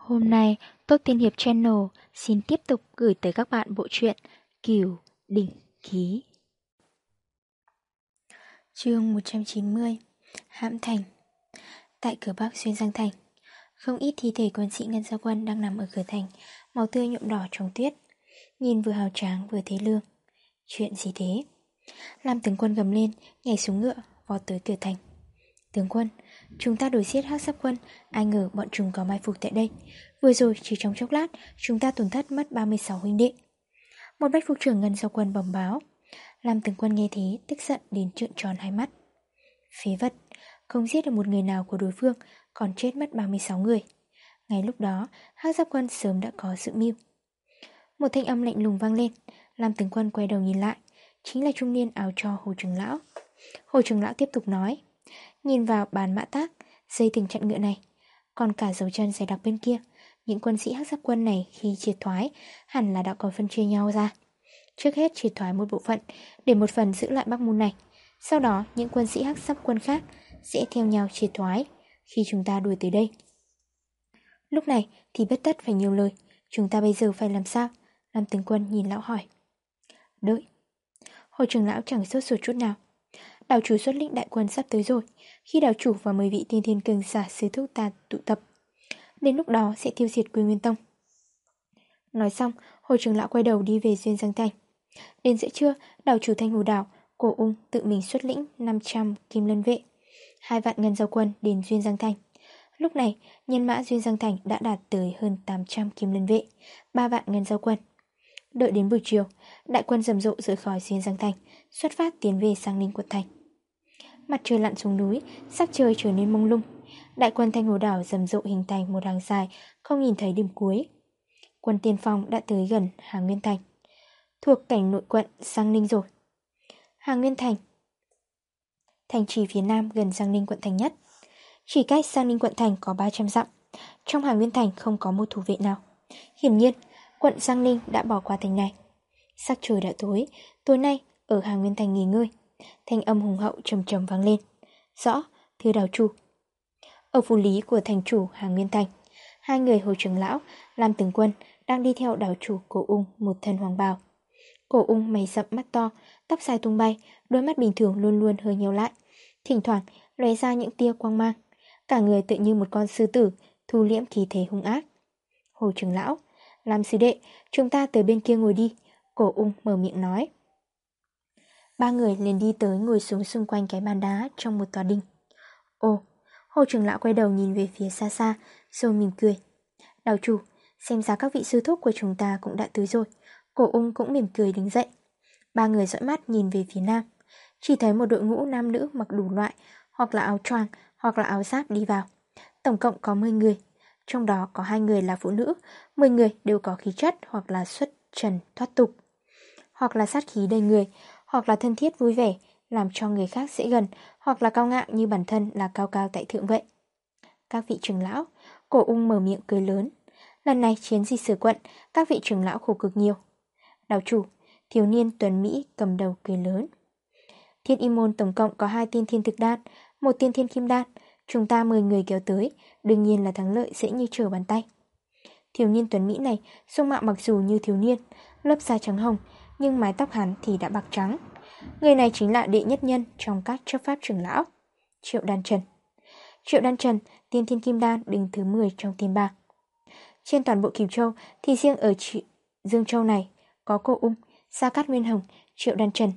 Hôm nay, Tốt Tiên Hiệp Channel xin tiếp tục gửi tới các bạn bộ truyện Kiều Đỉnh Ký. Chương 190 Hãm Thành Tại cửa Bắc Xuyên Giang Thành, không ít thi thể quân sĩ Ngân Gia Quân đang nằm ở cửa thành, màu tươi nhuộm đỏ trong tuyết. Nhìn vừa hào tráng vừa thế lương. Chuyện gì thế? Lam tướng quân gầm lên, nhảy xuống ngựa, vọt tới cửa thành. Tướng quân, chúng ta đổi giết hắc sắp quân, ai ngờ bọn chúng có mai phục tại đây. Vừa rồi chỉ trong chốc lát, chúng ta tổn thất mất 36 huynh đệ. Một bách phục trưởng ngân sau quân bẩm báo. làm từng quân nghe thế, tức giận đến trợn tròn hai mắt. Phế vật, không giết được một người nào của đối phương, còn chết mất 36 người. Ngay lúc đó, hắc giáp quân sớm đã có sự mưu. Một thanh âm lạnh lùng vang lên, làm từng quân quay đầu nhìn lại, chính là trung niên áo cho Hồ Trường Lão. Hồ Trường Lão tiếp tục nói. Nhìn vào bàn mã tác, dây từng chặn ngựa này. Còn cả dấu chân dày đặc bên kia Những quân sĩ hắc giáp quân này khi triệt thoái Hẳn là đã có phân chia nhau ra. Trước hết triệt thoái một bộ phận Để một phần giữ lại Bắc Môn này. Sau đó những quân sĩ hắc giáp quân khác Sẽ theo nhau triệt thoái Khi chúng ta đuổi tới đây. Lúc này thì bất tất phải nhiều lời. Chúng ta bây giờ phải làm sao? Làm tướng quân nhìn lão hỏi. Đợi. Hồi trưởng lão chẳng sốt ruột chút nào. Đảo chủ xuất lĩnh đại quân sắp tới rồi. Khi đảo chủ và 10 vị tiên thiên cường giả sứ thúc ta tụ tập, Đến lúc đó sẽ tiêu diệt quy nguyên tông. Nói xong Hồi trưởng lão quay đầu đi về Duyên Giang Thành. Đến giữa trưa, Đảo chủ thanh hồ đảo, Cổ ung tự mình xuất lĩnh 500 kim lân vệ, hai vạn ngân giao quân đến Duyên Giang Thành. Lúc này, nhân mã Duyên Giang Thành đã đạt tới hơn 800 kim lân vệ, ba vạn ngân giao quân. Đợi đến buổi chiều, Đại quân rầm rộ rời khỏi Duyên Giang Thành, Xuất phát tiến về sang Ninh quận thành. Mặt trời lặn xuống núi, sắc trời trở nên mông lung. Đại quân thanh hồ đảo rầm rộ hình thành một hàng dài, không nhìn thấy điểm cuối. Quân tiên phong đã tới gần Hà Nguyên Thành. Thuộc cảnh nội quận Giang Ninh rồi. Hà Nguyên Thành Thành trì phía nam gần Giang Ninh quận thành nhất. Chỉ cách Giang Ninh quận thành có 300 dặm. Trong Hà Nguyên Thành không có một thủ vệ nào. Hiển nhiên, quận Giang Ninh đã bỏ qua thành này. Sắc trời đã tối, tối nay ở Hà Nguyên Thành nghỉ ngơi. Thanh âm hùng hậu trầm trầm vang lên. Rõ, thưa đào chủ. Ở phủ lý của thành chủ Hàng Nguyên Thành Hai người hồ trưởng lão Lam tướng quân đang đi theo đảo chủ cổ ung Một thân hoàng bào. Cổ ung mày sậm mắt to Tóc dài tung bay Đôi mắt bình thường luôn luôn hơi nhiều lại. Thỉnh thoảng lóe ra những tia quang mang Cả người tự như một con sư tử Thu liễm khí thế hung ác. Hồ trưởng lão Làm sư đệ Chúng ta tới bên kia ngồi đi. Cổ ung mở miệng nói. Ba người liền đi tới ngồi xuống xung quanh cái bàn đá trong một tòa đình. Ồ, hồ trưởng lão quay đầu nhìn về phía xa xa, rồi mỉm cười. Đào chủ, xem ra các vị sư thúc của chúng ta cũng đã tới rồi. Cổ ung cũng mỉm cười đứng dậy. Ba người dõi mắt nhìn về phía nam. Chỉ thấy một đội ngũ nam nữ mặc đủ loại, hoặc là áo choàng, hoặc là áo giáp đi vào. Tổng cộng có 10 người. Trong đó có hai người là phụ nữ, 10 người đều có khí chất hoặc là xuất trần thoát tục. Hoặc là sát khí đầy người, hoặc là thân thiết vui vẻ, làm cho người khác dễ gần, hoặc là cao ngạo như bản thân là cao cao tại thượng vậy. Các vị trưởng lão, cổ ung mở miệng cười lớn. Lần này chiến dịch sửa quận, các vị trưởng lão khổ cực nhiều. Đào chủ, thiếu niên tuần Mỹ cầm đầu cười lớn. Thiên y môn tổng cộng có hai tiên thiên thực đan, một tiên thiên kim đan. Chúng ta mời người kéo tới, đương nhiên là thắng lợi dễ như trở bàn tay. Thiếu niên tuần Mỹ này, dung mạo mặc dù như thiếu niên, lớp da trắng hồng, nhưng mái tóc hắn thì đã bạc trắng. Người này chính là đệ nhất nhân trong các chấp pháp trưởng lão, Triệu Đan Trần. Triệu Đan Trần, tiên thiên kim đan đứng thứ 10 trong thiên bảng. Trên toàn bộ Kiều Châu thì riêng ở chị Dương Châu này có cô Ung, Sa Cát Nguyên Hồng, Triệu Đan Trần,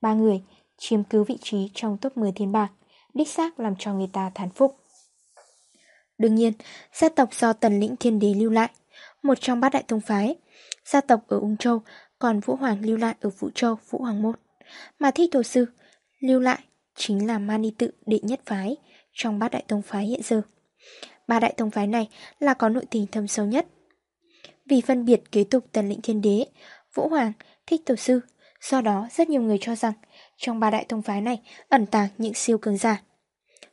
ba người chiếm cứ vị trí trong top 10 thiên bảng, đích xác làm cho người ta thán phục. Đương nhiên, gia tộc do tần lĩnh thiên đế lưu lại, một trong bát đại tông phái. Gia tộc ở Ung Châu còn Vũ Hoàng lưu lại ở Vũ Châu, Vũ Hoàng Môn. Mà Thích Tổ Sư lưu lại chính là Mani tự đệ nhất phái trong bát đại tông phái hiện giờ. Ba đại tông phái này là có nội tình thâm sâu nhất. Vì phân biệt kế tục tần lĩnh thiên đế, Vũ Hoàng, Thích Tổ Sư, do đó rất nhiều người cho rằng trong ba đại tông phái này ẩn tàng những siêu cường giả.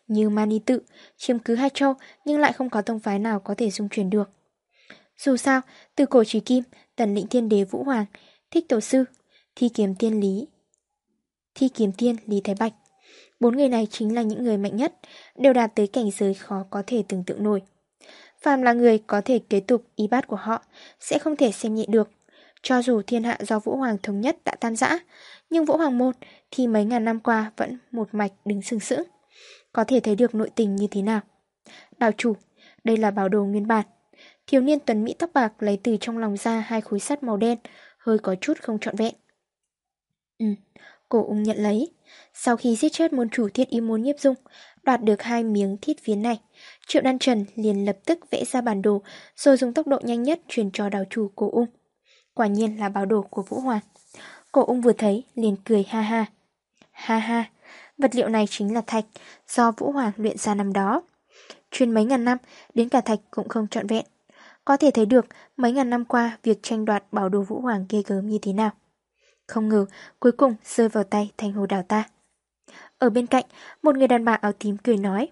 Như Mani tự, chiếm cứ hai châu nhưng lại không có tông phái nào có thể dung chuyển được. Dù sao, từ cổ trí kim, tần lĩnh thiên đế Vũ Hoàng Thích Tổ Sư, Thi Kiếm Tiên Lý, Thi Kiếm Tiên Lý Thái Bạch. Bốn người này chính là những người mạnh nhất, đều đạt tới cảnh giới khó có thể tưởng tượng nổi. Phàm là người có thể kế tục ý bát của họ, sẽ không thể xem nhẹ được. Cho dù thiên hạ do Vũ Hoàng thống nhất đã tan rã, nhưng Vũ Hoàng một thì mấy ngàn năm qua vẫn một mạch đứng sừng sững. Có thể thấy được nội tình như thế nào. Đào chủ, đây là bảo đồ nguyên bản. Thiếu niên tuấn Mỹ tóc bạc lấy từ trong lòng ra hai khối sắt màu đen, hơi có chút không trọn vẹn. Ừ, cổ ung nhận lấy. Sau khi giết chết môn chủ thiết y môn nhiếp dung, đoạt được hai miếng thiết phiến này, Triệu Đan Trần liền lập tức vẽ ra bản đồ, rồi dùng tốc độ nhanh nhất truyền cho đào chủ cổ ung. Quả nhiên là báo đồ của Vũ Hoàng. Cổ ung vừa thấy, liền cười ha ha. Ha ha, vật liệu này chính là thạch, do Vũ Hoàng luyện ra năm đó. Chuyên mấy ngàn năm, đến cả thạch cũng không trọn vẹn. Có thể thấy được mấy ngàn năm qua việc tranh đoạt bảo đồ Vũ Hoàng ghê gớm như thế nào. Không ngờ, cuối cùng rơi vào tay thành hồ đào ta. Ở bên cạnh, một người đàn bà áo tím cười nói.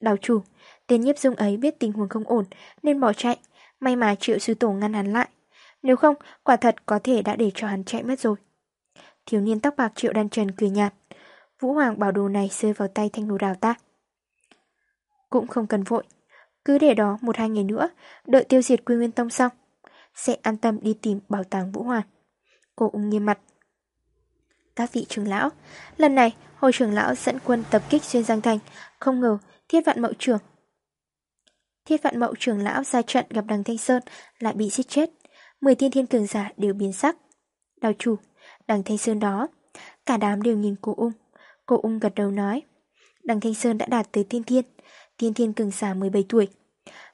Đào chủ, tên nhiếp dung ấy biết tình huống không ổn nên bỏ chạy. May mà triệu sư tổ ngăn hắn lại. Nếu không, quả thật có thể đã để cho hắn chạy mất rồi. Thiếu niên tóc bạc triệu đan trần cười nhạt. Vũ Hoàng bảo đồ này rơi vào tay thanh hồ đào ta. Cũng không cần vội. Cứ để đó một hai ngày nữa, đợi tiêu diệt quy nguyên tông xong. Sẽ an tâm đi tìm bảo tàng Vũ Hoàng. Cô ung nghiêm mặt. Các vị trưởng lão, lần này hồi trưởng lão dẫn quân tập kích xuyên Giang Thành, không ngờ thiết vạn mậu trưởng. Thiết vạn mậu trưởng lão ra trận gặp đằng Thanh Sơn lại bị giết chết. Mười tiên thiên cường giả đều biến sắc. Đào chủ, đằng Thanh Sơn đó. Cả đám đều nhìn cô ung. Cô ung gật đầu nói. Đằng Thanh Sơn đã đạt tới tiên thiên. Tiên thiên cường giả 17 tuổi.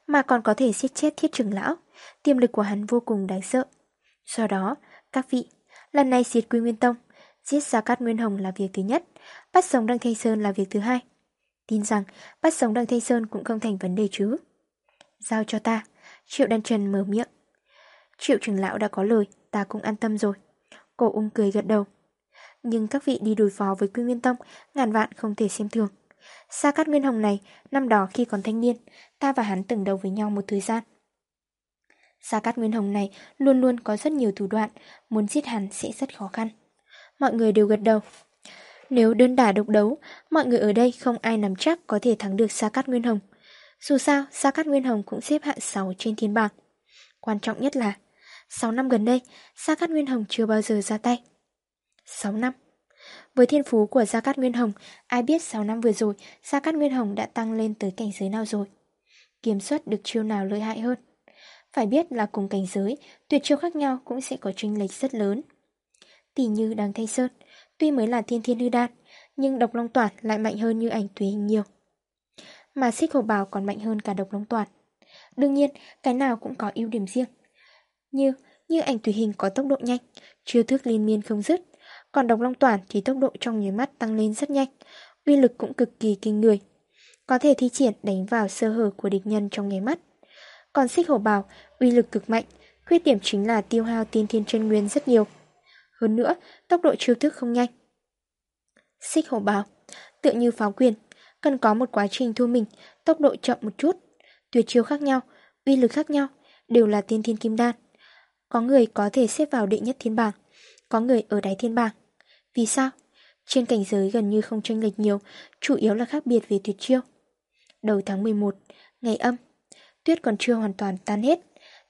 Mà còn có thể giết chết thiết trưởng lão. Tiềm lực của hắn vô cùng đáng sợ. Do đó, các vị, lần này diệt quy nguyên tông. Giết ra Cát Nguyên Hồng là việc thứ nhất. Bắt sống Đăng Thanh Sơn là việc thứ hai. Tin rằng bắt sống Đăng Thanh Sơn cũng không thành vấn đề chứ. Giao cho ta. Triệu Đan Trần mở miệng. Triệu trưởng lão đã có lời, ta cũng an tâm rồi. Cổ ung cười gật đầu. Nhưng các vị đi đối phó với Quy Nguyên Tông, ngàn vạn không thể xem thường. Sa Cát Nguyên Hồng này, năm đó khi còn thanh niên, ta và hắn từng đầu với nhau một thời gian. Sa Cát Nguyên Hồng này luôn luôn có rất nhiều thủ đoạn, muốn giết hắn sẽ rất khó khăn. Mọi người đều gật đầu. Nếu đơn đả độc đấu, mọi người ở đây không ai nắm chắc có thể thắng được Sa Cát Nguyên Hồng. Dù sao, Sa Cát Nguyên Hồng cũng xếp hạng 6 trên thiên bảng. Quan trọng nhất là 6 năm gần đây, Sa Cát Nguyên Hồng chưa bao giờ ra tay. 6 năm với thiên phú của Gia Cát Nguyên Hồng, ai biết 6 năm vừa rồi Gia Cát Nguyên Hồng đã tăng lên tới cảnh giới nào rồi. Kiểm soát được chiêu nào lợi hại hơn. Phải biết là cùng cảnh giới, tuyệt chiêu khác nhau cũng sẽ có chênh lệch rất lớn. Tỷ như đang thay Sơn, tuy mới là thiên thiên hư đan, nhưng độc long toản lại mạnh hơn như ảnh tùy hình nhiều. Mà xích hồ bào còn mạnh hơn cả độc long toản. Đương nhiên, cái nào cũng có ưu điểm riêng. Như, như ảnh tùy hình có tốc độ nhanh, chiêu thức liên miên không dứt, còn độc long toàn thì tốc độ trong nháy mắt tăng lên rất nhanh, uy lực cũng cực kỳ kinh người. Có thể thi triển đánh vào sơ hở của địch nhân trong nháy mắt. Còn xích hổ bào, uy lực cực mạnh, khuyết điểm chính là tiêu hao tiên thiên chân nguyên rất nhiều. Hơn nữa, tốc độ chiêu thức không nhanh. Xích hổ bào, tựa như pháo quyền, cần có một quá trình thu mình, tốc độ chậm một chút. Tuyệt chiêu khác nhau, uy lực khác nhau, đều là tiên thiên kim đan. Có người có thể xếp vào đệ nhất thiên bảng, có người ở đáy thiên bảng. Vì sao? Trên cảnh giới gần như không tranh lệch nhiều, chủ yếu là khác biệt về tuyệt chiêu. Đầu tháng 11, ngày âm, tuyết còn chưa hoàn toàn tan hết,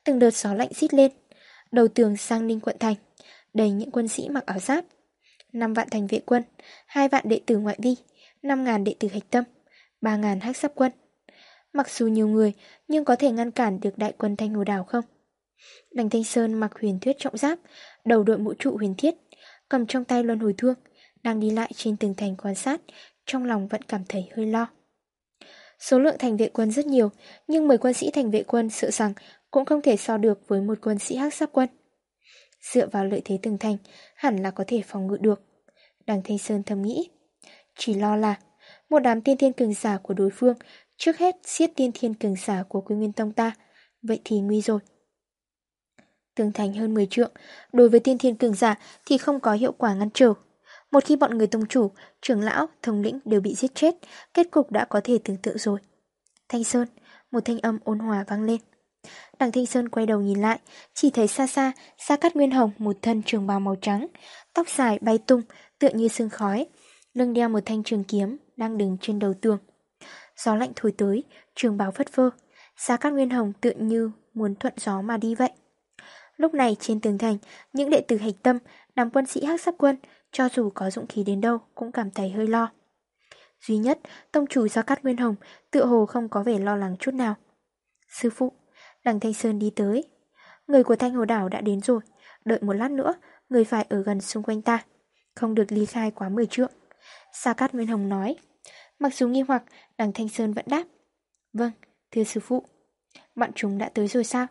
từng đợt gió lạnh xít lên. Đầu tường sang ninh quận thành, đầy những quân sĩ mặc áo giáp. 5 vạn thành vệ quân, 2 vạn đệ tử ngoại vi, 5 ngàn đệ tử hạch tâm, 3 ngàn hắc sắp quân. Mặc dù nhiều người, nhưng có thể ngăn cản được đại quân Thanh Hồ Đảo không? Đành Thanh Sơn mặc huyền thuyết trọng giáp, đầu đội mũ trụ huyền thiết, cầm trong tay luân hồi thương, đang đi lại trên từng thành quan sát, trong lòng vẫn cảm thấy hơi lo. Số lượng thành vệ quân rất nhiều, nhưng 10 quân sĩ thành vệ quân sợ rằng cũng không thể so được với một quân sĩ hắc sắp quân. Dựa vào lợi thế từng thành, hẳn là có thể phòng ngự được. Đằng Thanh Sơn thầm nghĩ. Chỉ lo là, một đám tiên thiên cường giả của đối phương Trước hết siết tiên thiên cường giả của Quy Nguyên Tông ta Vậy thì nguy rồi Tường thành hơn 10 trượng. Đối với tiên thiên cường giả thì không có hiệu quả ngăn trở. Một khi bọn người tông chủ Trưởng lão, thống lĩnh đều bị giết chết Kết cục đã có thể tưởng tượng rồi. Thanh Sơn Một thanh âm ôn hòa vang lên. Đằng Thanh Sơn quay đầu nhìn lại Chỉ thấy xa xa xa Cát Nguyên Hồng một thân trường bào màu trắng Tóc dài bay tung Tựa như sương khói Lưng đeo một thanh trường kiếm Đang đứng trên đầu tường. Gió lạnh thổi tới, trường bào phất phơ, xa Cát Nguyên Hồng tựa như muốn thuận gió mà đi vậy. Lúc này trên tường thành, những đệ tử hạch tâm, đám quân sĩ hắc sắc quân, cho dù có dũng khí đến đâu cũng cảm thấy hơi lo. Duy nhất, tông chủ Gia Cát Nguyên Hồng tựa hồ không có vẻ lo lắng chút nào. Sư phụ, đằng Thanh Sơn đi tới. Người của Thanh Hồ Đảo đã đến rồi, đợi một lát nữa, người phải ở gần xung quanh ta. Không được ly khai quá 10 trượng. Sa Cát Nguyên Hồng nói. Mặc dù nghi hoặc, đằng Thanh Sơn vẫn đáp. Vâng, thưa sư phụ. Bọn chúng đã tới rồi sao?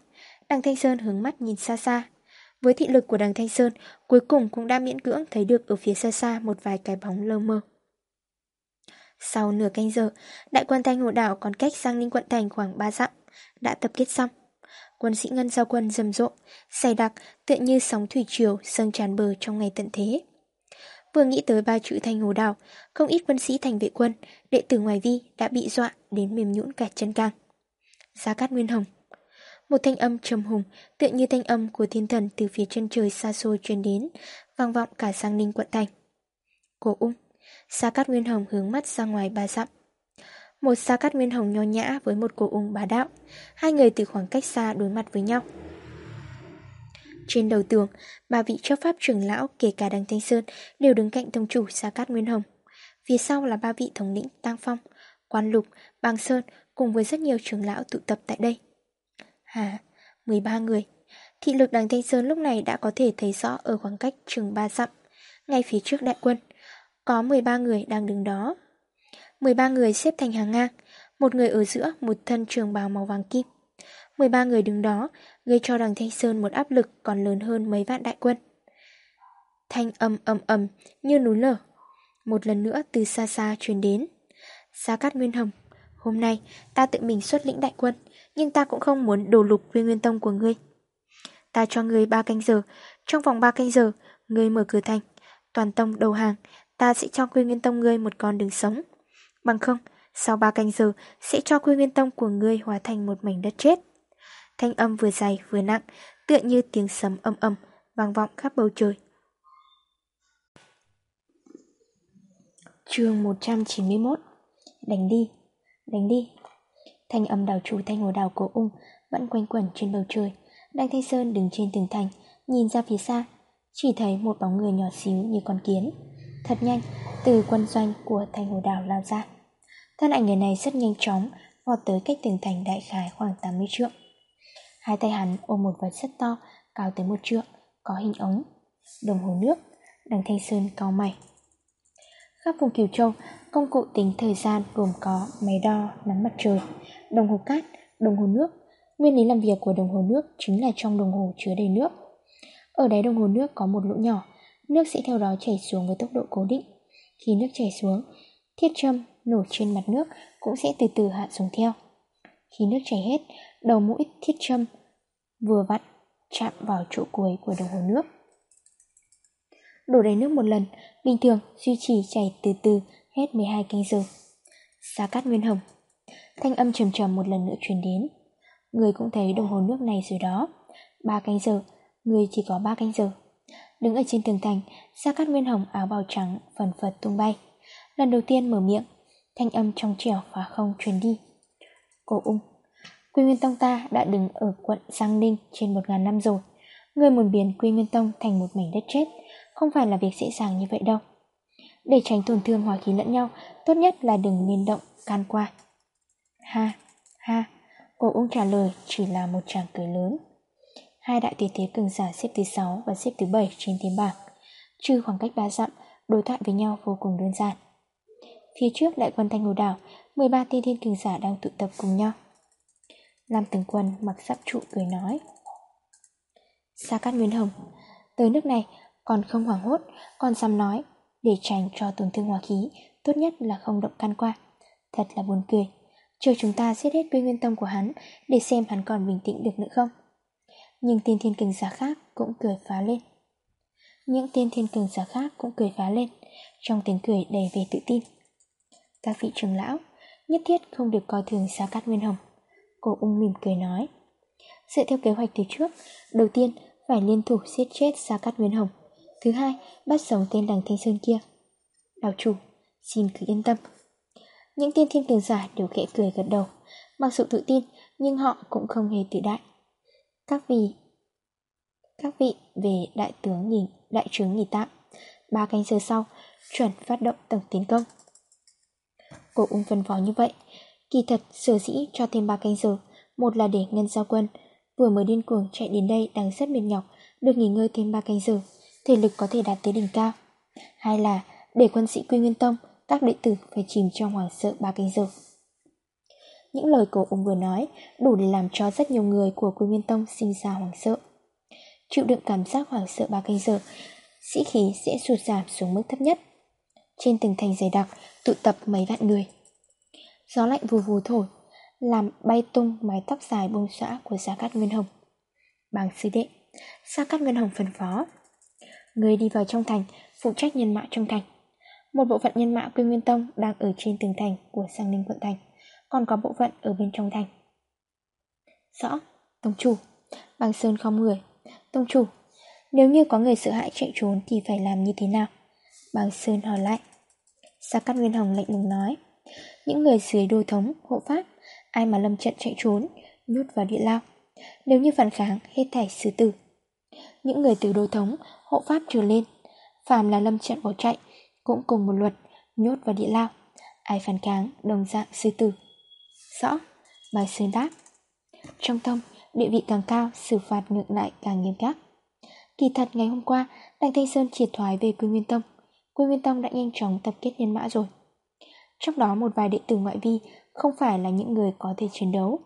Đằng Thanh Sơn hướng mắt nhìn xa xa. Với thị lực của đằng Thanh Sơn, cuối cùng cũng đã miễn cưỡng thấy được ở phía xa xa một vài cái bóng lơ mơ. Sau nửa canh giờ, đại quân Thanh Hồ Đảo còn cách sang Ninh quận thành khoảng 3 dặm, đã tập kết xong. Quân sĩ ngân giao quân rầm rộ, dày đặc, tựa như sóng thủy triều dâng tràn bờ trong ngày tận thế. Vừa nghĩ tới ba chữ Thanh Hồ Đảo, không ít quân sĩ thành vệ quân, đệ tử ngoài vi đã bị dọa đến mềm nhũn cả chân càng. Giá cát nguyên hồng một thanh âm trầm hùng, tựa như thanh âm của thiên thần từ phía chân trời xa xôi truyền đến, vang vọng cả sang ninh quận thành. Cổ ung Sa Cát Nguyên Hồng hướng mắt ra ngoài ba dặm. Một Sa Cát Nguyên Hồng nho nhã với một cổ ung bá đạo. Hai người từ khoảng cách xa đối mặt với nhau. Trên đầu tường, ba vị chấp pháp trưởng lão kể cả đằng Thanh Sơn đều đứng cạnh tông chủ Sa Cát Nguyên Hồng. Phía sau là ba vị thống lĩnh Tăng Phong, Quan Lục, Bang Sơn cùng với rất nhiều trưởng lão tụ tập tại đây. Hà, 13 người. Thị lực đằng Thanh Sơn lúc này đã có thể thấy rõ ở khoảng cách chừng ba dặm, ngay phía trước đại quân. Có 13 người đang đứng đó. 13 người xếp thành hàng ngang, một người ở giữa một thân trường bào màu vàng kim. 13 người đứng đó, gây cho đằng Thanh Sơn một áp lực còn lớn hơn mấy vạn đại quân. Thanh âm ầm ầm như núi lở. Một lần nữa từ xa xa truyền đến. Sa Cát Nguyên Hồng, hôm nay ta tự mình xuất lĩnh đại quân, nhưng ta cũng không muốn đổ lục viên nguyên tông của ngươi. Ta cho ngươi ba canh giờ, trong vòng ba canh giờ, ngươi mở cửa thành, toàn tông đầu hàng, ta sẽ cho Quy Nguyên Tông ngươi một con đường sống. Bằng không, sau ba canh giờ sẽ cho Quy Nguyên Tông của ngươi hóa thành một mảnh đất chết. Thanh âm vừa dày vừa nặng, tựa như tiếng sấm âm âm, vang vọng khắp bầu trời. chương 191 Đánh đi, đánh đi. Thanh âm đào chủ thanh hồ đào cổ ung vẫn quanh quẩn trên bầu trời. Đặng Thanh Sơn đứng trên tường thành, nhìn ra phía xa, chỉ thấy một bóng người nhỏ xíu như con kiến. Thật nhanh, từ quân doanh của thanh hồ đào lao ra. Thân ảnh người này rất nhanh chóng, vọt tới cách tường thành đại khái khoảng 80 trượng. Hai tay hắn ôm một vật rất to, cao tới một trượng, có hình ống, đồng hồ nước, đằng thanh sơn cao mày. Khắp vùng Kiều Châu, công cụ tính thời gian gồm có máy đo, nắm mặt trời, đồng hồ cát, đồng hồ nước. Nguyên lý làm việc của đồng hồ nước chính là trong đồng hồ chứa đầy nước. Ở đáy đồng hồ nước có một lỗ nhỏ, nước sẽ theo đó chảy xuống với tốc độ cố định. Khi nước chảy xuống, thiết châm nổ trên mặt nước cũng sẽ từ từ hạ xuống theo. Khi nước chảy hết, đầu mũi thiết châm vừa vặn chạm vào chỗ cuối của đồng hồ nước. Đổ đầy nước một lần, bình thường duy trì chảy từ từ hết 12 canh giờ. Xa cát nguyên hồng. Thanh âm trầm trầm một lần nữa truyền đến. Người cũng thấy đồng hồ nước này rồi đó. Ba canh giờ, người chỉ có ba canh giờ. Đứng ở trên tường thành, Gia Cát Nguyên Hồng áo bào trắng phần phật tung bay. Lần đầu tiên mở miệng, thanh âm trong trẻo và không truyền đi. Cổ ung, Quy Nguyên Tông ta đã đứng ở quận Giang Ninh trên một ngàn năm rồi. Người muốn biến Quy Nguyên Tông thành một mảnh đất chết, không phải là việc dễ dàng như vậy đâu. Để tránh tổn thương hòa khí lẫn nhau, tốt nhất là đừng liên động, can qua. Ha, ha, cổ ung trả lời chỉ là một tràng cười lớn. Hai đại tỷ thế cường giả xếp thứ 6 và xếp thứ 7 trên tiếng bảng. Trừ khoảng cách ba dặm, đối thoại với nhau vô cùng đơn giản. Phía trước đại quân Thanh Hồ Đảo, 13 tiên thiên cường giả đang tụ tập cùng nhau. Lam Từng Quân mặc giáp trụ cười nói. Sa Cát Nguyên Hồng, tới nước này còn không hoảng hốt, còn dám nói, để tránh cho tổn thương hòa khí, tốt nhất là không động can qua. Thật là buồn cười. Chờ chúng ta giết hết quy nguyên tông của hắn, để xem hắn còn bình tĩnh được nữa không. Nhưng tiên thiên cường giả khác cũng cười phá lên. Những tiên thiên cường giả khác cũng cười phá lên, Trong tiếng cười đầy về tự tin. Các vị trưởng lão, Nhất thiết không được coi thường xa Cát Nguyên Hồng. Cô ung mỉm cười nói. Dựa theo kế hoạch từ trước, Đầu tiên phải liên thủ giết chết xa Cát Nguyên Hồng. Thứ hai, bắt sống tên đằng Thanh Sơn kia. Đào chủ, Xin cứ yên tâm. Những tiên thiên cường giả đều khẽ cười gật đầu Mặc dù tự tin nhưng họ cũng không hề tự đại. Các vị các vị về đại tướng nghỉ đại trướng nghỉ tạm. Ba canh giờ sau, chuẩn phát động tổng tiến công. Cổ ung phân phó như vậy, kỳ thật sở dĩ cho thêm ba canh giờ, một là để ngân giao quân vừa mới điên cuồng chạy đến đây đang rất mệt nhọc, được nghỉ ngơi thêm ba canh giờ, thể lực có thể đạt tới đỉnh cao. Hai là để quân sĩ Quy Nguyên Tông, các đệ tử phải chìm trong hoảng sợ ba canh giờ. Những lời cổ ông vừa nói đủ để làm cho rất nhiều người của Quy Nguyên Tông sinh ra hoảng sợ. Chịu đựng cảm giác hoảng sợ ba canh giờ, sĩ khí sẽ sụt giảm xuống mức thấp nhất. Trên từng thành dày đặc tụ tập mấy vạn người. Gió lạnh vù vù thổi, làm bay tung mái tóc dài bông xõa của Gia Cát Nguyên Hồng. Bằng sư đệ, Gia Cát Nguyên Hồng phân phó. Người đi vào trong thành, phụ trách nhân mã trong thành. Một bộ phận nhân mã Quy Nguyên Tông đang ở trên tường thành của Sang Ninh quận thành, còn có bộ phận ở bên trong thành. Rõ, Tông chủ, Bằng Sơn không người. Tông chủ, nếu như có người sợ hãi chạy trốn thì phải làm như thế nào? Bằng Sơn hỏi lại. Sa Cát Nguyên Hồng lạnh lùng nói. Những người dưới đô thống, hộ pháp, ai mà lâm trận chạy trốn, nhốt vào địa lao. Nếu như phản kháng, hết thảy xử tử. Những người từ đô thống, hộ pháp trở lên, phàm là lâm trận bỏ chạy, cũng cùng một luật, nhốt vào địa lao. Ai phản kháng, đồng dạng sư tử. Rõ, Bài Sơn đáp. Trong tông, địa vị càng cao, xử phạt ngược lại càng nghiêm khắc. Kỳ thật ngày hôm qua, đặng Thanh Sơn triệt thoái về Quy Nguyên Tông. Quy Nguyên Tông đã nhanh chóng tập kết nhân mã rồi. Trong đó một vài đệ tử ngoại vi không phải là những người có thể chiến đấu,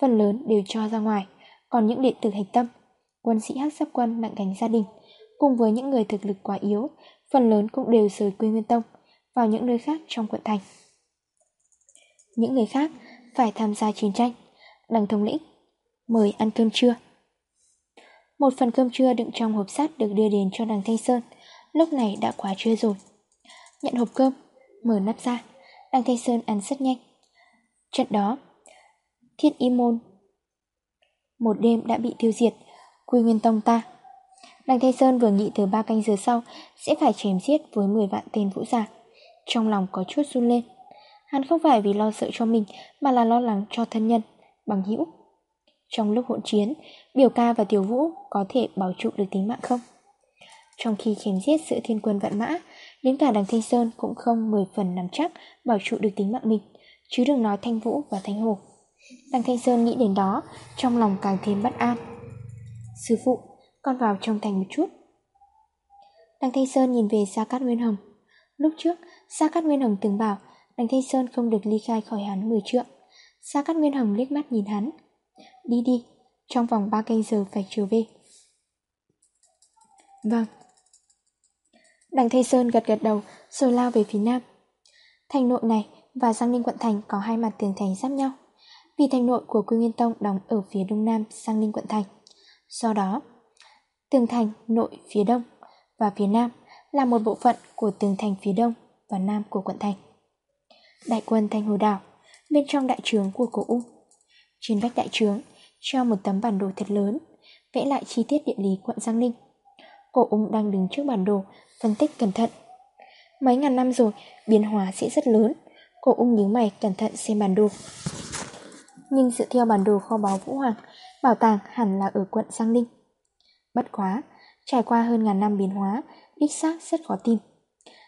phần lớn đều cho ra ngoài, còn những đệ tử hạch tâm, quân sĩ hắc sắp quân nặng gánh gia đình, cùng với những người thực lực quá yếu, phần lớn cũng đều rời Quy Nguyên Tông vào những nơi khác trong quận thành. Những người khác phải tham gia chiến tranh. Đằng thống lĩnh, mời ăn cơm trưa. Một phần cơm trưa đựng trong hộp sắt được đưa đến cho đằng Thanh Sơn, lúc này đã quá trưa rồi. Nhận hộp cơm, mở nắp ra, đằng Thanh Sơn ăn rất nhanh. Trận đó, thiết y môn một đêm đã bị tiêu diệt, quy nguyên tông ta. Đằng Thanh Sơn vừa nghĩ từ ba canh giờ sau sẽ phải chém giết với 10 vạn tên vũ giả. Trong lòng có chút run lên. Hắn không phải vì lo sợ cho mình mà là lo lắng cho thân nhân, bằng hữu. Trong lúc hỗn chiến, biểu ca và tiểu vũ có thể bảo trụ được tính mạng không? Trong khi chém giết sự thiên quân vạn mã, đến cả đằng Thanh Sơn cũng không 10 phần nắm chắc bảo trụ được tính mạng mình, chứ đừng nói Thanh Vũ và Thanh Hồ. Đằng Thanh Sơn nghĩ đến đó, trong lòng càng thêm bất an. Sư phụ, con vào trong thành một chút. Đằng Thanh Sơn nhìn về Gia Cát Nguyên Hồng. Lúc trước, Gia Cát Nguyên Hồng từng bảo đằng Thanh Sơn không được ly khai khỏi hắn 10 trượng. Gia Cát Nguyên Hồng liếc mắt nhìn hắn. Đi đi, trong vòng 3 canh giờ phải trở về. Vâng. Đằng Thanh Sơn gật gật đầu rồi lao về phía nam. Thành nội này và Giang Ninh quận thành có hai mặt tường thành giáp nhau. Vì thành nội của Quy Nguyên Tông đóng ở phía đông nam Giang Ninh quận thành. Do đó, tường thành nội phía đông và phía nam là một bộ phận của tường thành phía đông và nam của quận thành. Đại quân Thanh Hồ Đảo, bên trong đại trướng của cổ ung. Trên vách đại trướng, treo một tấm bản đồ thật lớn, vẽ lại chi tiết địa lý quận Giang Ninh. Cổ ung đang đứng trước bản đồ, phân tích cẩn thận. Mấy ngàn năm rồi, biến hóa sẽ rất lớn. Cổ ung nhíu mày cẩn thận xem bản đồ. Nhưng dựa theo bản đồ kho báu Vũ Hoàng, bảo tàng hẳn là ở quận Giang Ninh. Bất quá, trải qua hơn ngàn năm biến hóa, đích xác rất khó tin.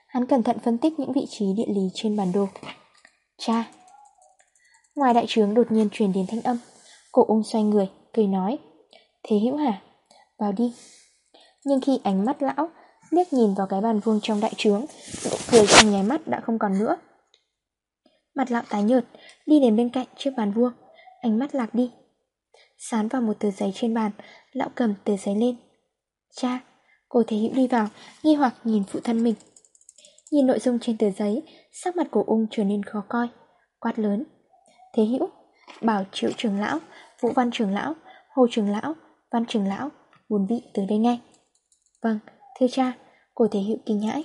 Hắn cẩn thận phân tích những vị trí địa lý trên bản đồ. Cha! Ngoài đại trướng đột nhiên truyền đến thanh âm. Cổ ung xoay người, cười nói. Thế hữu hả? Vào đi. Nhưng khi ánh mắt lão liếc nhìn vào cái bàn vuông trong đại trướng, nụ cười trong nháy mắt đã không còn nữa. Mặt lão tái nhợt, đi đến bên cạnh chiếc bàn vuông, ánh mắt lạc đi. Sán vào một tờ giấy trên bàn, lão cầm tờ giấy lên. Cha, cô Thế Hữu đi vào, nghi hoặc nhìn phụ thân mình. Nhìn nội dung trên tờ giấy, sắc mặt của ung trở nên khó coi, quát lớn. Thế Hữu, bảo triệu trưởng lão, vũ văn trưởng lão, hồ trưởng lão, văn trưởng lão, bốn vị tới đây ngay. Vâng, thưa cha, cô Thế Hữu kinh hãi.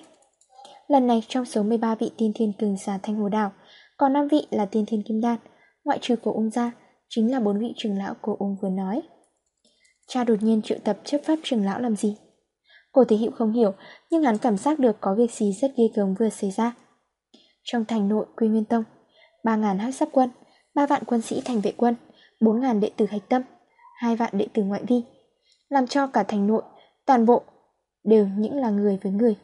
Lần này trong số 13 vị tiên thiên cường giả thanh hồ đảo, còn 5 vị là tiên thiên kim đan, ngoại trừ của ung gia, chính là bốn vị trưởng lão của ung vừa nói. Cha đột nhiên triệu tập chấp pháp trưởng lão làm gì? Cô Thế Hữu không hiểu, nhưng hắn cảm giác được có việc gì rất ghê gớm vừa xảy ra. Trong thành nội Quy Nguyên Tông, 3.000 hắc giáp quân, ba vạn quân sĩ thành vệ quân, 4.000 đệ tử hạch tâm, 2 vạn đệ tử ngoại vi, làm cho cả thành nội, toàn bộ đều những là người với người.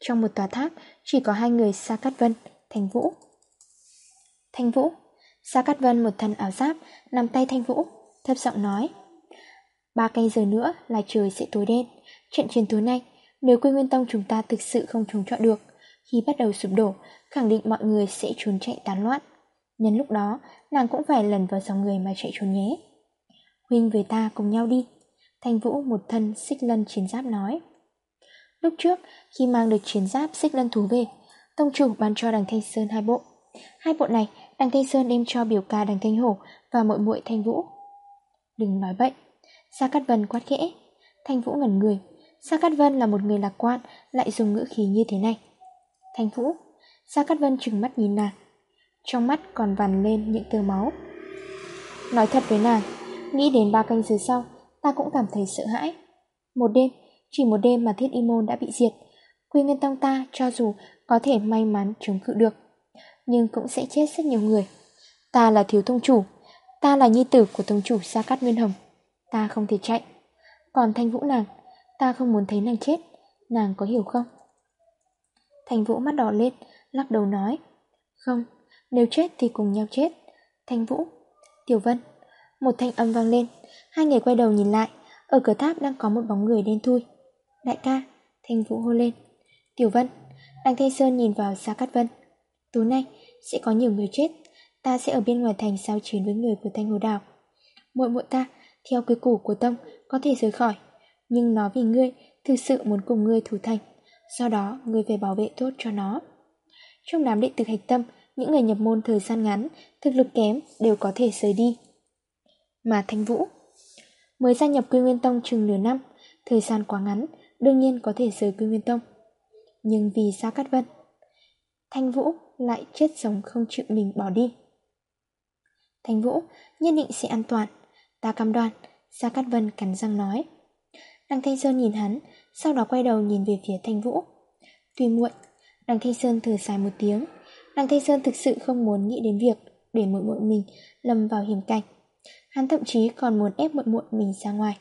Trong một tòa tháp chỉ có hai người Sa Cát Vân, Thanh Vũ. Thanh Vũ, Sa Cát Vân một thân áo giáp nằm tay Thanh Vũ, thấp giọng nói: "Ba canh giờ nữa là trời sẽ tối đen, trận chiến tối nay, nếu Quy Nguyên Tông chúng ta thực sự không chống chọi được, khi bắt đầu sụp đổ, khẳng định mọi người sẽ trốn chạy tán loạn. Nhân lúc đó, nàng cũng phải lần vào dòng người mà chạy trốn nhé." Huynh với ta cùng nhau đi. Thanh Vũ một thân xích lân chiến giáp nói. Lúc trước, khi mang được chiến giáp xích lân thú về, tông chủ ban cho đằng Thanh Sơn hai bộ. Hai bộ này, đằng Thanh Sơn đem cho biểu ca đằng Thanh Hổ và muội muội Thanh Vũ. Đừng nói bậy. Sa Cát Vân quát khẽ. Thanh Vũ ngẩn người. Sa Cát Vân là một người lạc quan, lại dùng ngữ khí như thế này. Thanh Vũ. Sa Cát Vân trừng mắt nhìn nàng. Trong mắt còn vằn lên những tơ máu. Nói thật với nàng, nghĩ đến ba canh giờ sau, ta cũng cảm thấy sợ hãi. Một đêm, chỉ một đêm mà thiết y môn đã bị diệt. Quy Nguyên Tông ta cho dù có thể may mắn chống cự được, nhưng cũng sẽ chết rất nhiều người. Ta là thiếu tông chủ, ta là nhi tử của tông chủ Sa Cát Nguyên Hồng. Ta không thể chạy. Còn Thanh Vũ nàng, ta không muốn thấy nàng chết, nàng có hiểu không? Thanh Vũ mắt đỏ lên, lắc đầu nói. Không, nếu chết thì cùng nhau chết. Thanh Vũ, Tiểu Vân. Một thanh âm vang lên, hai người quay đầu nhìn lại, ở cửa tháp đang có một bóng người đen thui. Đại ca, Thanh Vũ hô lên. Tiểu Vân, Đằng Thanh Sơn nhìn vào Sa Cát Vân. Tối nay sẽ có nhiều người chết, ta sẽ ở bên ngoài thành giao chiến với người của Thanh Hồ Đào. Muội muội ta, theo quy củ của tông, có thể rời khỏi, nhưng nó vì ngươi thực sự muốn cùng ngươi thủ thành, do đó ngươi phải bảo vệ tốt cho nó. Trong đám đệ tử hạch tâm, những người nhập môn thời gian ngắn, thực lực kém đều có thể rời đi. Mà Thanh Vũ mới gia nhập Quy Nguyên Tông chừng nửa năm, thời gian quá ngắn, đương nhiên có thể rời Quy Nguyên Tông. Nhưng vì gia Cát Vân, Thanh Vũ lại chết sống không chịu mình bỏ đi. Thanh Vũ nhất định sẽ an toàn, ta cam đoan, Gia Cát Vân cắn răng nói. Đăng Thanh Sơn nhìn hắn, sau đó quay đầu nhìn về phía Thanh Vũ. Tuy muộn, Đăng Thanh Sơn thở dài một tiếng. Đăng Thanh Sơn thực sự không muốn nghĩ đến việc để muội muội mình lầm vào hiểm cảnh. Hắn thậm chí còn muốn ép muội muội mình ra ngoài.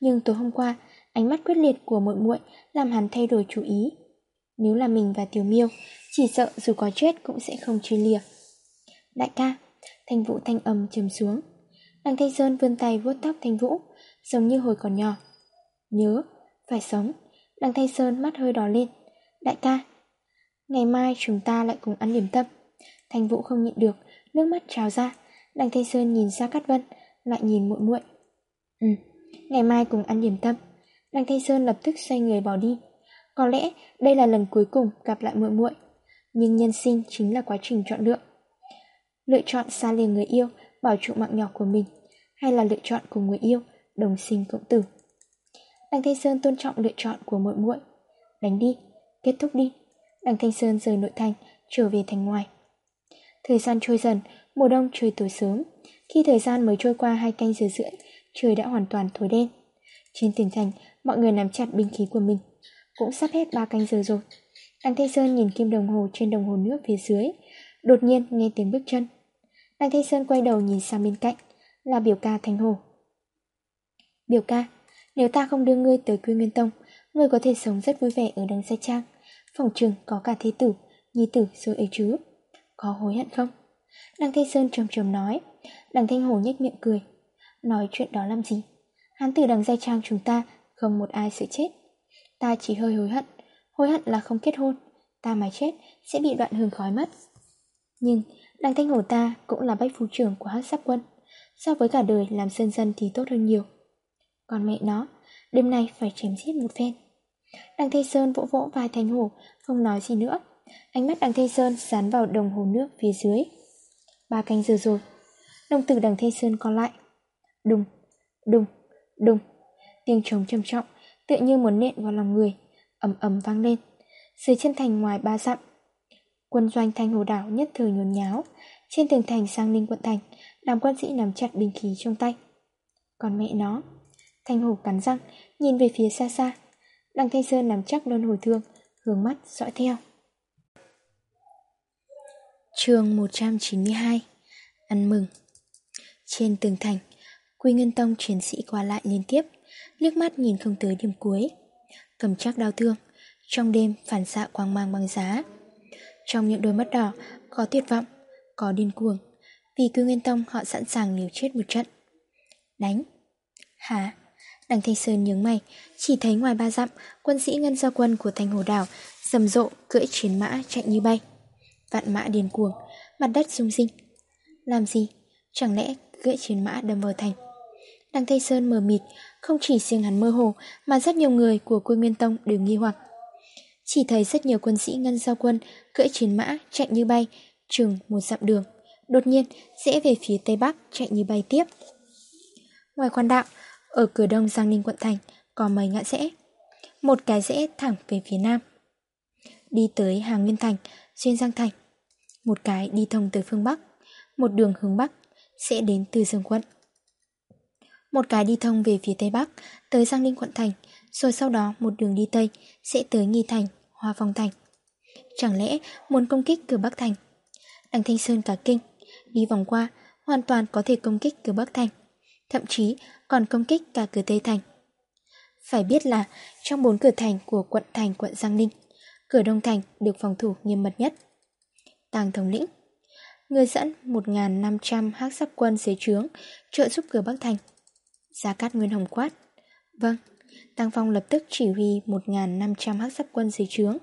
Nhưng tối hôm qua, ánh mắt quyết liệt của muội muội làm hắn thay đổi chủ ý. Nếu là mình và Tiểu Miêu, chỉ sợ dù có chết cũng sẽ không truy lìa. Đại ca, Thanh Vũ thanh âm trầm xuống. Đằng Thanh Sơn vươn tay vuốt tóc Thanh Vũ, giống như hồi còn nhỏ. Nhớ, phải sống. Đằng Thanh Sơn mắt hơi đỏ lên. Đại ca, ngày mai chúng ta lại cùng ăn điểm tâm. Thanh Vũ không nhịn được, nước mắt trào ra. Đằng Thanh Sơn nhìn ra Cát Vân, lại nhìn muội muội. Ừ, ngày mai cùng ăn điểm tâm. Đằng Thanh Sơn lập tức xoay người bỏ đi. Có lẽ đây là lần cuối cùng gặp lại muội muội, nhưng nhân sinh chính là quá trình chọn lựa. Lựa chọn xa lìa người yêu, bảo trụ mạng nhỏ của mình, hay là lựa chọn cùng người yêu, đồng sinh cộng tử. đặng Thanh Sơn tôn trọng lựa chọn của muội muội. Đánh đi, kết thúc đi. đặng Thanh Sơn rời nội thành, trở về thành ngoài. Thời gian trôi dần, mùa đông trời tối sớm. Khi thời gian mới trôi qua hai canh giờ rưỡi, trời đã hoàn toàn tối đen. Trên tường thành, mọi người nắm chặt binh khí của mình. Cũng sắp hết ba canh giờ rồi. đặng Thanh Sơn nhìn kim đồng hồ trên đồng hồ nước phía dưới. Đột nhiên nghe tiếng bước chân. đặng Thanh Sơn quay đầu nhìn sang bên cạnh, là biểu ca Thanh Hồ. Biểu ca, nếu ta không đưa ngươi tới Quy Nguyên Tông, ngươi có thể sống rất vui vẻ ở đằng Sa Trang. Phòng trường có cả thế tử, nhi tử rồi ấy chứ. Có hối hận không? đặng Thanh Sơn trầm trầm nói. đặng Thanh Hồ nhếch miệng cười. Nói chuyện đó làm gì? Hắn từ đằng Gia Trang chúng ta không một ai sợ chết. Ta chỉ hơi hối hận. Hối hận là không kết hôn. Ta mà chết sẽ bị đoạn hương khói mất. Nhưng đằng Thanh hổ ta cũng là bách phú trưởng của hát sắc quân. So với cả đời làm sơn dân thì tốt hơn nhiều. Còn mẹ nó, đêm nay phải chém giết một phen. Đằng Thanh Sơn vỗ vỗ vai Thanh hổ, không nói gì nữa. Ánh mắt đằng Thanh Sơn dán vào đồng hồ nước phía dưới. Ba canh giờ rồi. Đồng tử đằng Thanh Sơn còn lại. Đùng, đùng, đùng. Tiếng trống trầm trọng, tựa như muốn nện vào lòng người, ầm ầm vang lên. Dưới chân thành ngoài ba dặm, quân doanh thanh hồ đảo nhất thời nhốn nháo. Trên tường thành sang ninh quận thành, đám quân sĩ nắm chặt binh khí trong tay. Còn mẹ nó, thanh hồ cắn răng, nhìn về phía xa xa. Đằng Thanh Sơn nắm chắc luân hồi thương, hướng mắt dõi theo. chương 192 Ăn mừng Trên tường thành, Quy Ngân Tông chiến sĩ qua lại liên tiếp, liếc mắt nhìn không tới điểm cuối. Cầm chắc đau thương, trong đêm phản xạ quang mang băng giá. Trong những đôi mắt đỏ, có tuyệt vọng, có điên cuồng. Vì Quy Nguyên Tông họ sẵn sàng liều chết một trận. Đánh. Hả? Đằng Thanh Sơn nhướng mày, chỉ thấy ngoài ba dặm, quân sĩ ngân giao quân của thành hồ đảo, rầm rộ, cưỡi chiến mã chạy như bay. Vạn mã điên cuồng, mặt đất rung rinh. Làm gì? Chẳng lẽ cưỡi chiến mã đâm vào thành? Đăng Thanh Sơn mờ mịt, không chỉ riêng hắn mơ hồ, mà rất nhiều người của quân Nguyên Tông đều nghi hoặc. Chỉ thấy rất nhiều quân sĩ ngân giao quân cưỡi chiến mã chạy như bay, chừng một dặm đường. Đột nhiên, rẽ về phía tây bắc chạy như bay tiếp. Ngoài quan đạo, ở cửa đông Giang Ninh quận thành có mấy ngã rẽ. Một cái rẽ thẳng về phía nam. Đi tới Hàng Nguyên Thành, xuyên Giang Thành. Một cái đi thông tới phương Bắc, một đường hướng Bắc sẽ đến từ Dương quận. Một cái đi thông về phía Tây Bắc, tới Giang Ninh quận thành, rồi sau đó một đường đi Tây sẽ tới Nghi Thành, Hoa Phong Thành. Chẳng lẽ muốn công kích cửa Bắc Thành? Đằng Thanh Sơn cả kinh, đi vòng qua, hoàn toàn có thể công kích cửa Bắc Thành thậm chí còn công kích cả cửa Tây Thành. Phải biết là trong bốn cửa thành của quận thành quận Giang Ninh, cửa Đông Thành được phòng thủ nghiêm mật nhất. Tàng thống lĩnh Người dẫn 1.500 hắc sắp quân dưới trướng trợ giúp cửa Bắc Thành. Gia Cát Nguyên Hồng quát. Vâng, Tăng Phong lập tức chỉ huy 1.500 hắc giáp quân dưới trướng,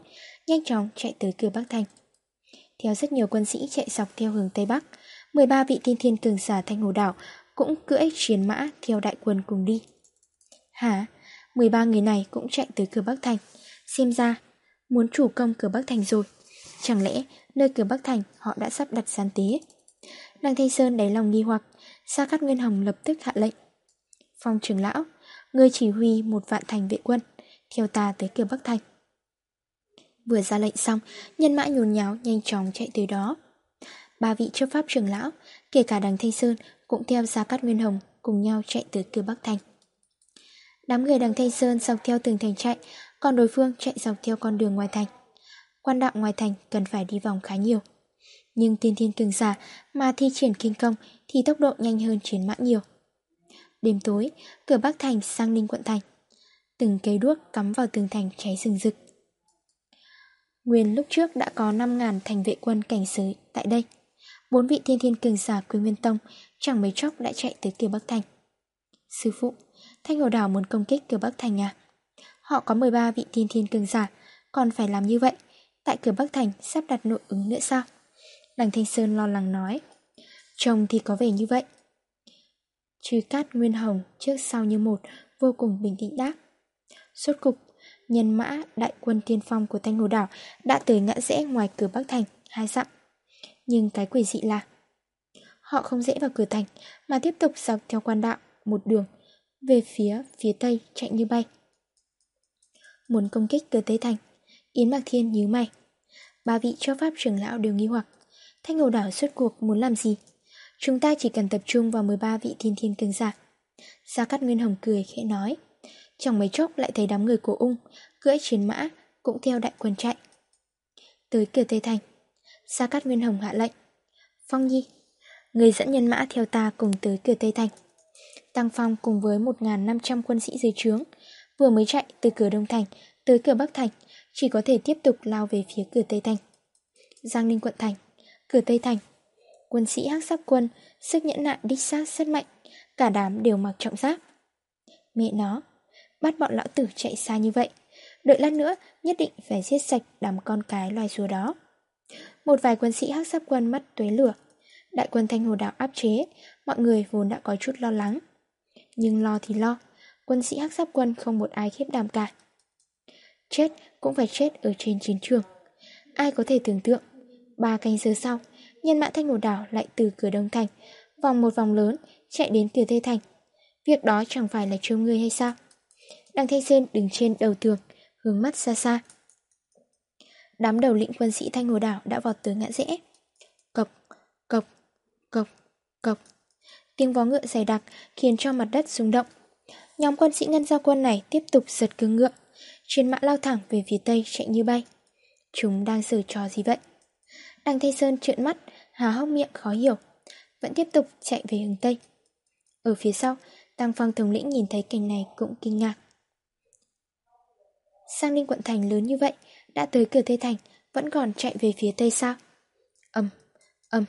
nhanh chóng chạy tới cửa Bắc Thành. Theo rất nhiều quân sĩ chạy dọc theo hướng Tây Bắc, 13 vị tiên thiên cường giả thanh hồ đảo cũng cưỡi chiến mã theo đại quân cùng đi. Hả? 13 người này cũng chạy tới cửa Bắc Thành. Xem ra, muốn chủ công cửa Bắc Thành rồi. Chẳng lẽ nơi cửa Bắc Thành họ đã sắp đặt gian tế? Đăng Thanh Sơn đáy lòng nghi hoặc, Sa Cát Nguyên Hồng lập tức hạ lệnh. Phong trưởng lão, người chỉ huy một vạn thành vệ quân, theo ta tới kiểu Bắc Thành. Vừa ra lệnh xong, nhân mã nhồn nháo nhanh chóng chạy tới đó. Ba vị chấp pháp trưởng lão, kể cả đằng Thanh Sơn cũng theo Gia Cát Nguyên Hồng cùng nhau chạy tới cửa Bắc Thành. Đám người đằng Thanh Sơn dọc theo tường thành chạy, còn đối phương chạy dọc theo con đường ngoài thành. Quan đạo ngoài thành cần phải đi vòng khá nhiều. Nhưng tiên thiên cường giả mà thi triển kinh công thì tốc độ nhanh hơn chiến mã nhiều. Đêm tối, cửa Bắc Thành sang Ninh quận thành. Từng cây đuốc cắm vào tường thành cháy rừng rực. Nguyên lúc trước đã có 5.000 thành vệ quân cảnh giới tại đây. Bốn vị thiên thiên cường giả Quy nguyên tông chẳng mấy chốc đã chạy tới cửa Bắc Thành. Sư phụ, Thanh Hồ Đảo muốn công kích cửa Bắc Thành à? Họ có 13 vị thiên thiên cường giả, còn phải làm như vậy. Tại cửa Bắc Thành sắp đặt nội ứng nữa sao? Đằng Thanh Sơn lo lắng nói. Chồng thì có vẻ như vậy. Truy cát Nguyên Hồng trước sau như một, vô cùng bình tĩnh đáp. Suốt cục, nhân mã đại quân tiên phong của Thanh Hồ Đảo đã tới ngã rẽ ngoài cửa Bắc Thành, hai dặm. Nhưng cái quỷ dị là Họ không dễ vào cửa thành Mà tiếp tục dọc theo quan đạo Một đường Về phía phía tây chạy như bay Muốn công kích cửa Tây Thành Yến Mạc Thiên nhíu mày Ba vị cho pháp trưởng lão đều nghi hoặc Thanh Hồ Đảo suốt cuộc muốn làm gì Chúng ta chỉ cần tập trung vào 13 vị thiên thiên cường giả. Gia Cát Nguyên Hồng cười khẽ nói, Trong mấy chốc lại thấy đám người của ung, Cưỡi chiến mã Cũng theo đại quân chạy. Tới cửa Tây Thành Gia Cát Nguyên Hồng hạ lệnh, Phong Nhi, Người dẫn nhân mã theo ta cùng tới cửa Tây Thành. Tăng Phong cùng với 1.500 quân sĩ dưới trướng Vừa mới chạy từ cửa Đông Thành Tới cửa Bắc Thành, Chỉ có thể tiếp tục lao về phía cửa Tây Thành. Giang Ninh quận Thành, Cửa Tây Thành Quân sĩ hắc sắc quân Sức nhẫn nại đích xác rất mạnh Cả đám đều mặc trọng giáp Mẹ nó Bắt bọn lão tử chạy xa như vậy Đợi lát nữa nhất định phải giết sạch đám con cái loài rùa đó một vài quân sĩ hắc sắc quân mắt tuế lửa. Đại quân thanh hồ đạo áp chế, mọi người vốn đã có chút lo lắng. Nhưng lo thì lo, quân sĩ hắc sắc quân không một ai khiếp đảm cả. Chết cũng phải chết ở trên chiến trường. Ai có thể tưởng tượng, ba canh giờ sau, nhân mã thanh hồ đảo lại từ cửa đông thành, vòng một vòng lớn, chạy đến cửa tây thành. Việc đó chẳng phải là trêu người hay sao? Đăng Thanh Sơn đứng trên đầu tường, hướng mắt xa xa. Đám đầu lĩnh quân sĩ Thanh Hồ Đảo đã vọt tới ngã rẽ. Cộc, cộc, cộc, cộc. Tiếng vó ngựa dày đặc khiến cho mặt đất rung động. Nhóm quân sĩ ngân giao quân này tiếp tục giật cương ngựa. Trên mã lao thẳng về phía tây chạy như bay. Chúng đang xử trò gì vậy? Đằng Thanh Sơn trợn mắt, há hốc miệng khó hiểu. Vẫn tiếp tục chạy về hướng tây. Ở phía sau, Tăng Phong thống lĩnh nhìn thấy cảnh này cũng kinh ngạc. Sang Ninh quận thành lớn như vậy, đã tới cửa Tây Thành, vẫn còn chạy về phía Tây sao? Âm, âm.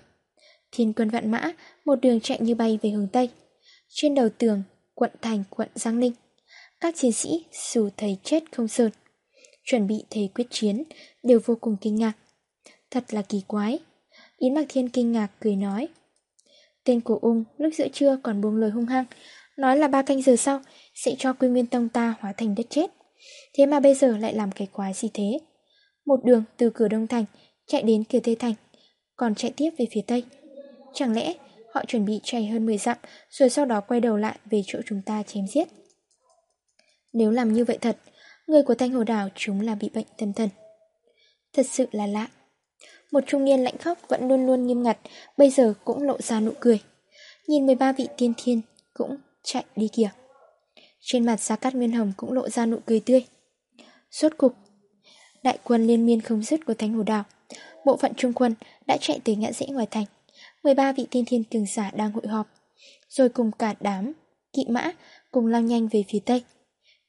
Thiên quân vạn mã, một đường chạy như bay về hướng Tây. Trên đầu tường, quận thành quận Giang Ninh. Các chiến sĩ dù thấy chết không sơn. Chuẩn bị thế quyết chiến, đều vô cùng kinh ngạc. Thật là kỳ quái. Yến Mạc Thiên kinh ngạc cười nói. Tên của ung lúc giữa trưa còn buông lời hung hăng, nói là ba canh giờ sau sẽ cho quy nguyên tông ta hóa thành đất chết. Thế mà bây giờ lại làm cái quái gì thế? Một đường từ cửa Đông Thành chạy đến cửa Tây Thành, còn chạy tiếp về phía Tây. Chẳng lẽ họ chuẩn bị chạy hơn 10 dặm rồi sau đó quay đầu lại về chỗ chúng ta chém giết? Nếu làm như vậy thật, người của Thanh Hồ Đảo chúng là bị bệnh tâm thần. Thật sự là lạ. Một trung niên lạnh khóc vẫn luôn luôn nghiêm ngặt, bây giờ cũng lộ ra nụ cười. Nhìn 13 vị tiên thiên cũng chạy đi kìa. Trên mặt Gia Cát Nguyên Hồng cũng lộ ra nụ cười tươi. Suốt cục, đại quân liên miên không dứt của Thánh Hồ Đảo, bộ phận trung quân đã chạy tới ngã rẽ ngoài thành. 13 vị tiên thiên cường giả đang hội họp, rồi cùng cả đám, kỵ mã, cùng lao nhanh về phía tây.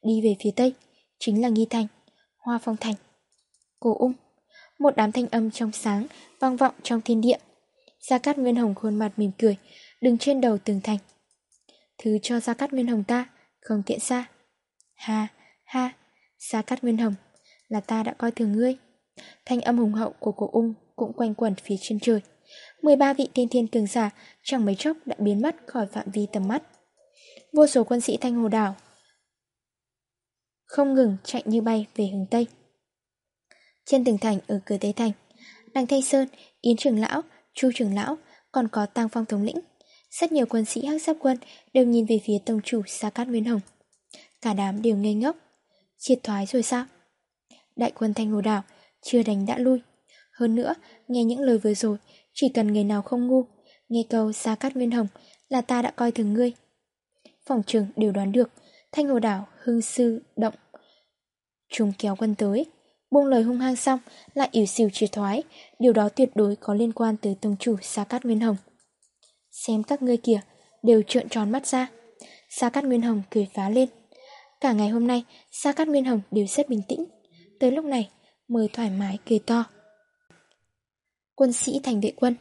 Đi về phía tây, chính là Nghi Thành, Hoa Phong Thành. Cổ ung, một đám thanh âm trong sáng, vang vọng trong thiên địa. Gia Cát Nguyên Hồng khuôn mặt mỉm cười, đứng trên đầu tường thành. Thứ cho Gia Cát Nguyên Hồng ta, không tiện xa. Ha, ha, Gia Cát Nguyên Hồng, là ta đã coi thường ngươi. Thanh âm hùng hậu của cổ ung cũng quanh quẩn phía trên trời. 13 vị tiên thiên cường giả chẳng mấy chốc đã biến mất khỏi phạm vi tầm mắt. Vô số quân sĩ Thanh Hồ Đảo không ngừng chạy như bay về hướng Tây. Trên tường thành ở cửa tế Thành, Đằng Thanh Sơn, Yến trưởng lão, Chu trưởng lão, còn có Tăng Phong thống lĩnh. Rất nhiều quân sĩ hắc giáp quân đều nhìn về phía tông chủ Sa Cát Nguyên Hồng. Cả đám đều ngây ngốc. Triệt thoái rồi sao? Đại quân Thanh Hồ Đảo chưa đánh đã lui. Hơn nữa, nghe những lời vừa rồi, chỉ cần người nào không ngu, nghe câu Sa Cát Nguyên Hồng là ta đã coi thường ngươi. Phòng trường đều đoán được, Thanh Hồ Đảo hưng sư động. Chúng kéo quân tới, buông lời hung hăng xong, lại ỉu xìu triệt thoái, điều đó tuyệt đối có liên quan tới tông chủ Sa Cát Nguyên Hồng. Xem các ngươi kìa, đều trợn tròn mắt ra. Sa Cát Nguyên Hồng cười phá lên. Cả ngày hôm nay, Sa Cát Nguyên Hồng đều rất bình tĩnh. Tới lúc này, mới thoải mái cười to. Quân sĩ thành vệ quân,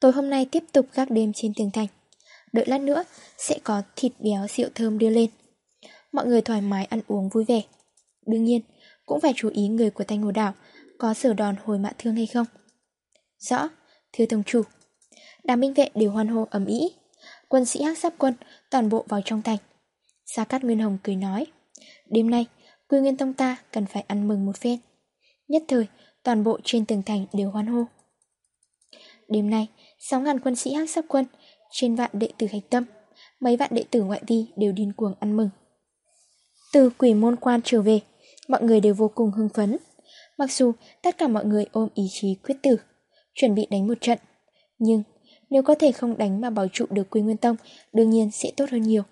tối hôm nay tiếp tục gác đêm trên tường thành. Đợi lát nữa, sẽ có thịt béo rượu thơm đưa lên. Mọi người thoải mái ăn uống vui vẻ. Đương nhiên, cũng phải chú ý người của Thanh Hồ Đảo có sở đòn hồi mạ thương hay không. Rõ, thưa tổng chủ. Đám binh vệ đều hoan hô ầm ĩ. Quân sĩ hắc sắp quân toàn bộ vào trong thành. Gia Cát Nguyên Hồng cười nói, đêm nay, Quy Nguyên Tông ta cần phải ăn mừng một phen. Nhất thời, toàn bộ trên tường thành đều hoan hô. Đêm nay, 6.000 quân sĩ hắc sắp quân, trên vạn đệ tử hạch tâm, mấy vạn đệ tử ngoại vi đều điên cuồng ăn mừng. Từ quỷ môn quan trở về, mọi người đều vô cùng hưng phấn. Mặc dù tất cả mọi người ôm ý chí quyết tử, chuẩn bị đánh một trận, nhưng nếu có thể không đánh mà bảo trụ được Quy Nguyên Tông, đương nhiên sẽ tốt hơn nhiều.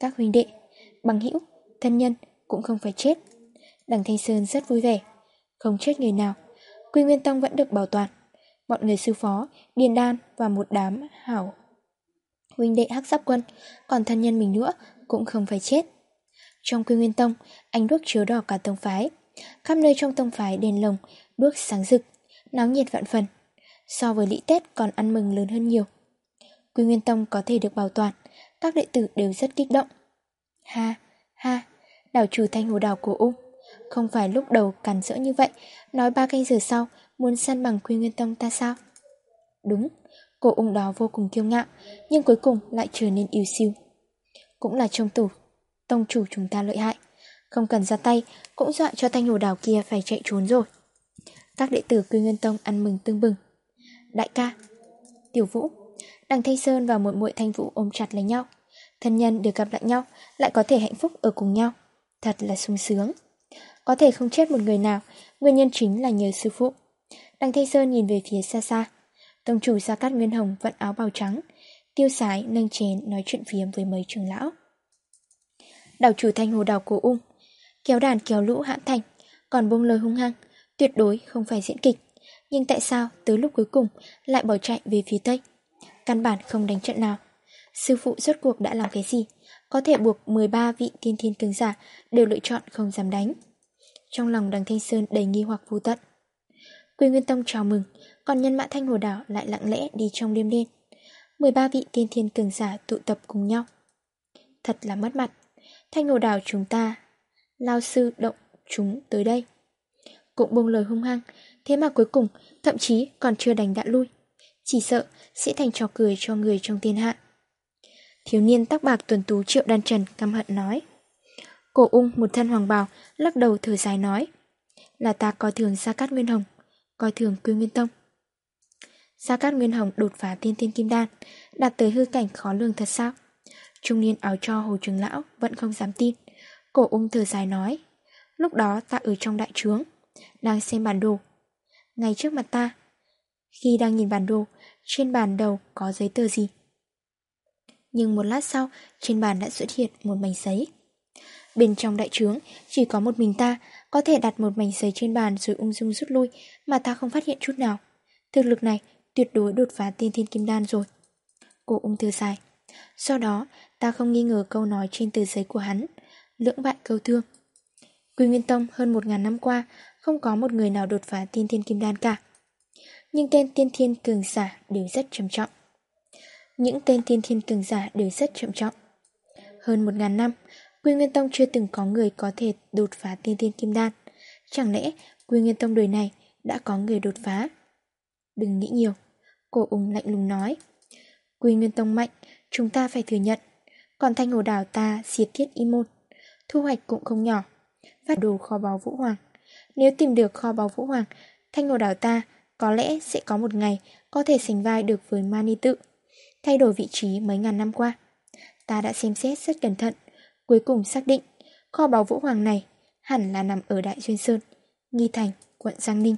Các huynh đệ, bằng hữu, thân nhân cũng không phải chết. Đằng Thanh Sơn rất vui vẻ, không chết người nào. Quy Nguyên Tông vẫn được bảo toàn. Bọn người sư phó, điền đan và một đám hảo huynh đệ hắc giáp quân, còn thân nhân mình nữa cũng không phải chết. Trong Quy Nguyên Tông, ánh đuốc chiếu đỏ cả tông phái. Khắp nơi trong tông phái đèn lồng, đuốc sáng rực, náo nhiệt vạn phần. So với lễ Tết còn ăn mừng lớn hơn nhiều. Quy Nguyên Tông có thể được bảo toàn, các đệ tử đều rất kích động. Ha, ha, đảo chủ thanh hồ đảo của ung. Không phải lúc đầu cản rỡ như vậy, nói ba canh giờ sau muốn săn bằng Quy Nguyên Tông ta sao? Đúng, cô ung đó vô cùng kiêu ngạo, nhưng cuối cùng lại trở nên yếu siêu. Cũng là trong tủ tông chủ chúng ta lợi hại. Không cần ra tay, cũng dọa cho thanh hồ đào kia phải chạy trốn rồi. Các đệ tử Quy Nguyên Tông ăn mừng tương bừng. Đại ca, Tiểu Vũ, Đằng Thanh Sơn và muội muội Thanh Vũ ôm chặt lấy nhau. Thân nhân được gặp lại nhau, lại có thể hạnh phúc ở cùng nhau. Thật là sung sướng. Có thể không chết một người nào, nguyên nhân chính là nhờ sư phụ. Đằng Thanh Sơn nhìn về phía xa xa. Tông chủ Gia Cát Nguyên Hồng vận áo bào trắng, tiêu sái nâng chén nói chuyện phiếm với mấy trường lão đảo chủ thanh hồ đảo cổ ung, kéo đàn kéo lũ hãm thành, còn buông lời hung hăng, tuyệt đối không phải diễn kịch. Nhưng tại sao tới lúc cuối cùng lại bỏ chạy về phía Tây? Căn bản không đánh trận nào. Sư phụ rốt cuộc đã làm cái gì? Có thể buộc 13 vị tiên thiên cường giả đều lựa chọn không dám đánh. Trong lòng đằng Thanh Sơn đầy nghi hoặc vô tận. Quy Nguyên Tông chào mừng, còn nhân mã Thanh Hồ Đảo lại lặng lẽ đi trong đêm đen. 13 vị tiên thiên cường giả tụ tập cùng nhau. Thật là mất mặt. Thanh Hồ Đảo chúng ta, lao sư động chúng tới đây. Cũng buông lời hung hăng, thế mà cuối cùng thậm chí còn chưa đánh đã lui. Chỉ sợ sẽ thành trò cười cho người trong thiên hạ. Thiếu niên tóc bạc tuần tú triệu đan trần căm hận nói. Cổ ung một thân hoàng bào, lắc đầu thở dài nói. Là ta coi thường Gia Cát Nguyên Hồng, coi thường Quy Nguyên Tông. Gia Cát Nguyên Hồng đột phá tiên tiên kim đan, đạt tới hư cảnh khó lường thật sao? Trung niên áo cho hồ trường lão vẫn không dám tin. Cổ ung thở dài nói. Lúc đó ta ở trong đại trướng, đang xem bản đồ. Ngay trước mặt ta, khi đang nhìn bản đồ, trên bàn đầu có giấy tờ gì? Nhưng một lát sau, trên bàn đã xuất hiện một mảnh giấy. Bên trong đại trướng, chỉ có một mình ta, có thể đặt một mảnh giấy trên bàn rồi ung dung rút lui mà ta không phát hiện chút nào. Thực lực này tuyệt đối đột phá tiên thiên kim đan rồi. cổ ung thư dài. Sau đó, ta không nghi ngờ câu nói trên tờ giấy của hắn. Lưỡng bại câu thương. Quy Nguyên Tông hơn một ngàn năm qua, không có một người nào đột phá tiên thiên kim đan cả. Nhưng tên tiên thiên cường giả đều rất trầm trọng. Những tên tiên thiên cường giả đều rất trầm trọng. Hơn một ngàn năm, Quy Nguyên Tông chưa từng có người có thể đột phá tiên thiên kim đan. Chẳng lẽ Quy Nguyên Tông đời này đã có người đột phá? Đừng nghĩ nhiều. Cổ ung lạnh lùng nói. Quy Nguyên Tông mạnh, chúng ta phải thừa nhận. Còn thanh hồ đảo ta diệt thiết y môn. Thu hoạch cũng không nhỏ. Phát đồ kho báu Vũ Hoàng. Nếu tìm được kho báu Vũ Hoàng, thanh hồ đảo ta có lẽ sẽ có một ngày có thể sánh vai được với Mani tự. Thay đổi vị trí mấy ngàn năm qua. Ta đã xem xét rất cẩn thận, cuối cùng xác định kho báu Vũ Hoàng này hẳn là nằm ở Đại Duyên Sơn, Nghi Thành, quận Giang Ninh.